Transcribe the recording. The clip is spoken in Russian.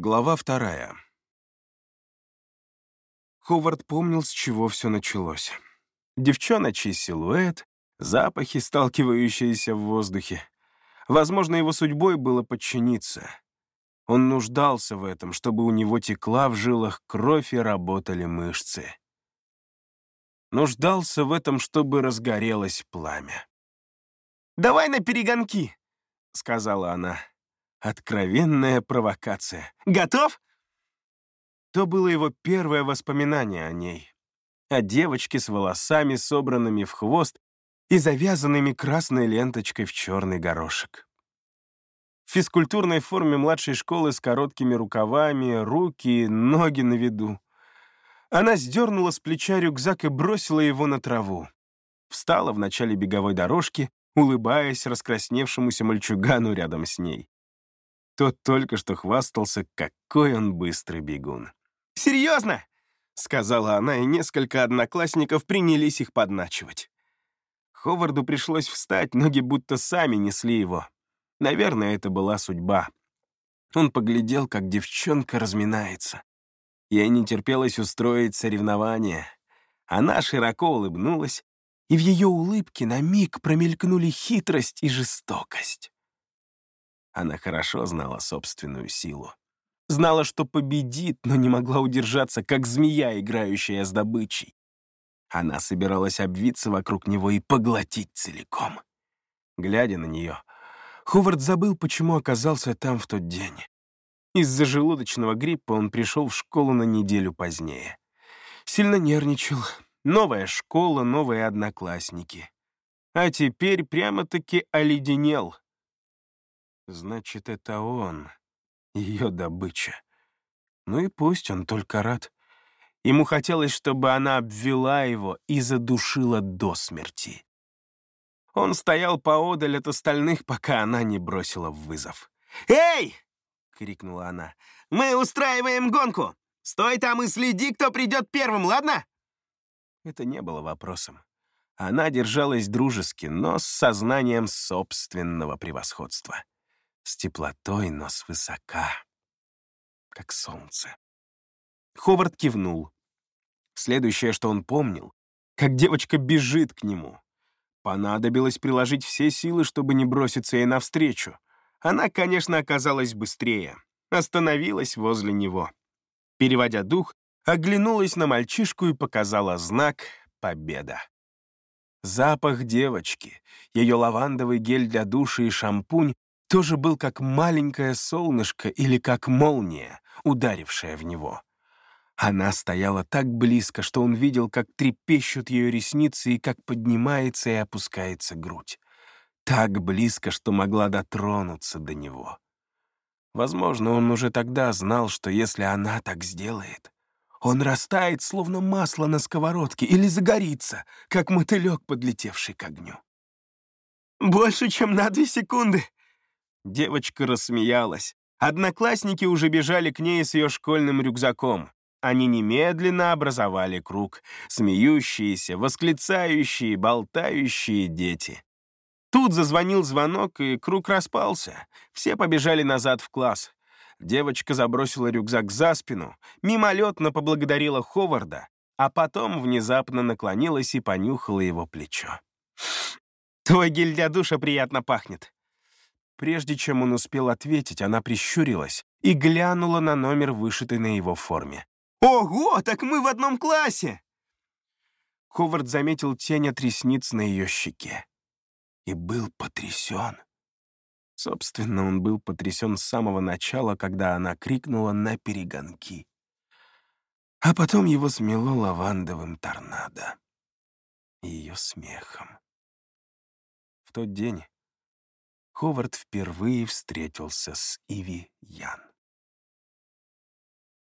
Глава вторая. Ховард помнил, с чего все началось. Девчоночий силуэт, запахи, сталкивающиеся в воздухе. Возможно, его судьбой было подчиниться. Он нуждался в этом, чтобы у него текла в жилах кровь и работали мышцы. Нуждался в этом, чтобы разгорелось пламя. «Давай на перегонки!» — сказала она. Откровенная провокация. «Готов?» То было его первое воспоминание о ней. О девочке с волосами, собранными в хвост и завязанными красной ленточкой в черный горошек. В физкультурной форме младшей школы с короткими рукавами, руки, ноги на виду. Она сдернула с плеча рюкзак и бросила его на траву. Встала в начале беговой дорожки, улыбаясь раскрасневшемуся мальчугану рядом с ней. Тот только что хвастался, какой он быстрый бегун. «Серьезно?» — сказала она, и несколько одноклассников принялись их подначивать. Ховарду пришлось встать, ноги будто сами несли его. Наверное, это была судьба. Он поглядел, как девчонка разминается. Ей не терпелось устроить соревнование. Она широко улыбнулась, и в ее улыбке на миг промелькнули хитрость и жестокость. Она хорошо знала собственную силу. Знала, что победит, но не могла удержаться, как змея, играющая с добычей. Она собиралась обвиться вокруг него и поглотить целиком. Глядя на нее, Ховард забыл, почему оказался там в тот день. Из-за желудочного гриппа он пришел в школу на неделю позднее. Сильно нервничал. Новая школа, новые одноклассники. А теперь прямо-таки оледенел — Значит, это он, ее добыча. Ну и пусть он только рад. Ему хотелось, чтобы она обвела его и задушила до смерти. Он стоял поодаль от остальных, пока она не бросила вызов. «Эй!» — крикнула она. «Мы устраиваем гонку! Стой там и следи, кто придет первым, ладно?» Это не было вопросом. Она держалась дружески, но с сознанием собственного превосходства с теплотой, но свысока, как солнце. Ховард кивнул. Следующее, что он помнил, как девочка бежит к нему. Понадобилось приложить все силы, чтобы не броситься ей навстречу. Она, конечно, оказалась быстрее. Остановилась возле него. Переводя дух, оглянулась на мальчишку и показала знак «Победа». Запах девочки, ее лавандовый гель для душа и шампунь тоже был как маленькое солнышко или как молния, ударившая в него. Она стояла так близко, что он видел, как трепещут ее ресницы и как поднимается и опускается грудь. Так близко, что могла дотронуться до него. Возможно, он уже тогда знал, что если она так сделает, он растает, словно масло на сковородке, или загорится, как мотылек, подлетевший к огню. «Больше, чем на две секунды», Девочка рассмеялась. Одноклассники уже бежали к ней с ее школьным рюкзаком. Они немедленно образовали круг. Смеющиеся, восклицающие, болтающие дети. Тут зазвонил звонок, и круг распался. Все побежали назад в класс. Девочка забросила рюкзак за спину, мимолетно поблагодарила Ховарда, а потом внезапно наклонилась и понюхала его плечо. «Твой гель для душа приятно пахнет», Прежде чем он успел ответить, она прищурилась и глянула на номер, вышитый на его форме. «Ого, так мы в одном классе!» Ховард заметил тень от ресниц на ее щеке и был потрясен. Собственно, он был потрясен с самого начала, когда она крикнула на перегонки. А потом его смело лавандовым торнадо и ее смехом. В тот день Ховард впервые встретился с Иви Ян.